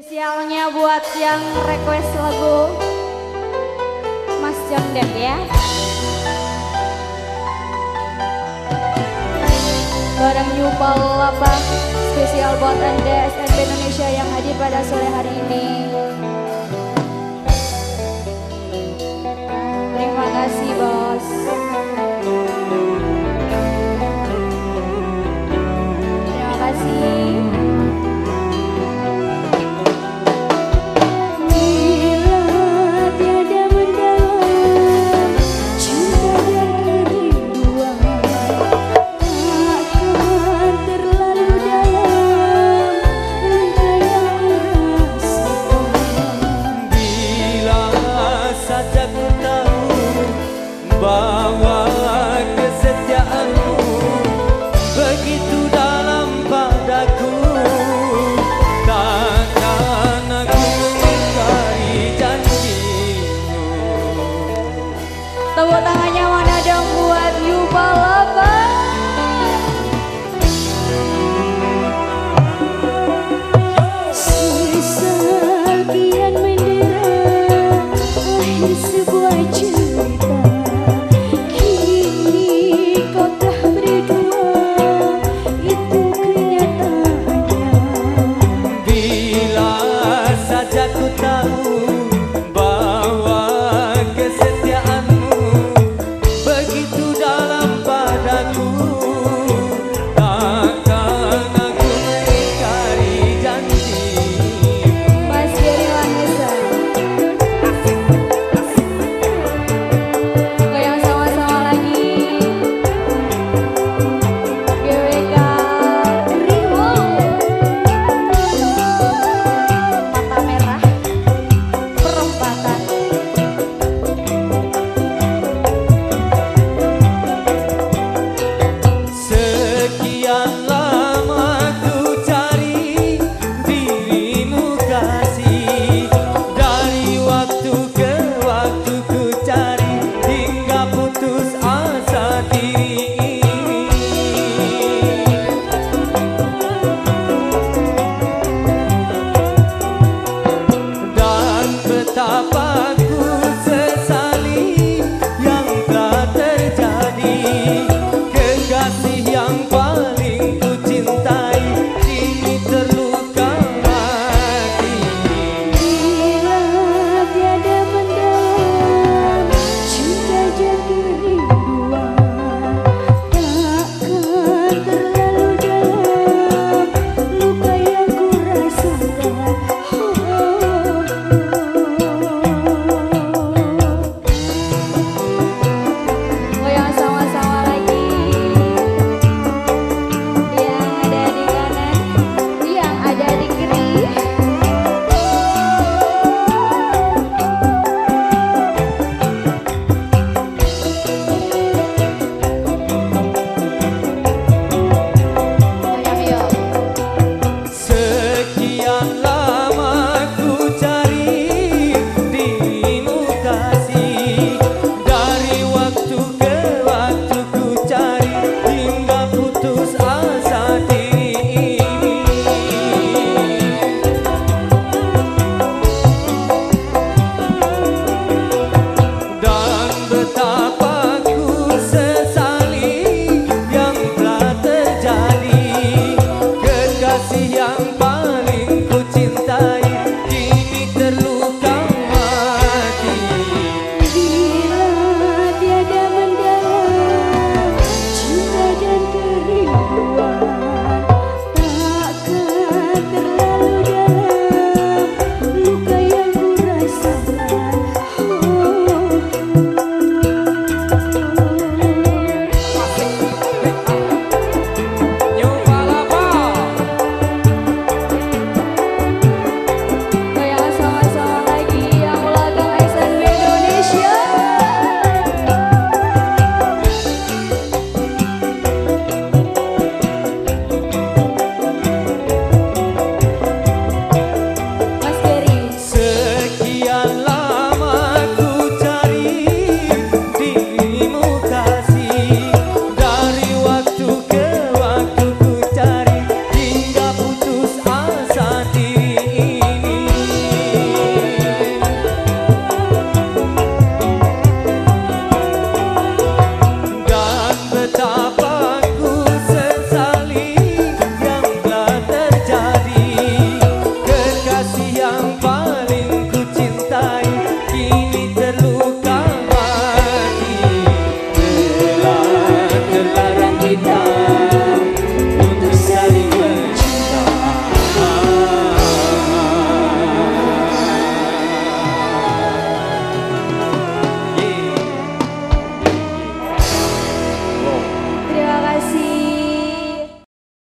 Spesialnya buat yang request lagu Mas Jondet ya. Barang Yupal apa spesial buat Anda SNP Indonesia yang hadir pada sore hari ini. Terima kasih Bang.